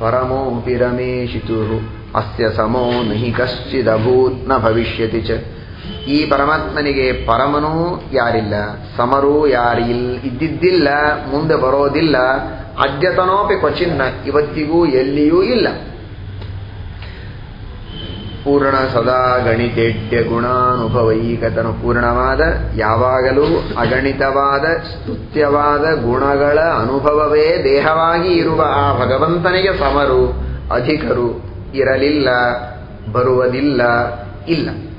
ಪರಮೋಪಿ ರಮೇಶಿತು ಅಸ್ಯ ಸಮೋ ನಹಿ ಕಶ್ಚಿದಭೂತ್ನ ಭವಿಷ್ಯತಿ ಚ ಈ ಪರಮಾತ್ಮನಿಗೆ ಪರಮನೂ ಯಾರಿಲ್ಲ, ಸಮರೂ ಯಾರಿಲ್, ಇದ್ದಿದ್ದಿಲ್ಲ, ಮುಂದೆ ಬರೋದಿಲ್ಲ, ಅದ್ಯತನೋಪಿ ಕ್ವಚಿನ್ನ ಇವತ್ತಿಗೂ ಎಲ್ಲಿಯೂ ಇಲ್ಲ. ಪೂರ್ಣ ಸದಾ ಗಣಿತೆಡ್ಯ ಗುಣಾನುಭವೈಕತನು ಪೂರ್ಣವಾದ, ಯಾವಾಗಲೂ ಅಗಣಿತವಾದ, ಸ್ತುತ್ಯವಾದ ಗುಣಗಳ ಅನುಭವವೇ ದೇಹವಾಗಿ ಇರುವ ಆ ಭಗವಂತನಿಗೆ ಸಮರು, ಅಧಿಕರು ಇರಲಿಲ್ಲ, ಬರುವುದಿಲ್ಲ, ಇಲ್ಲ.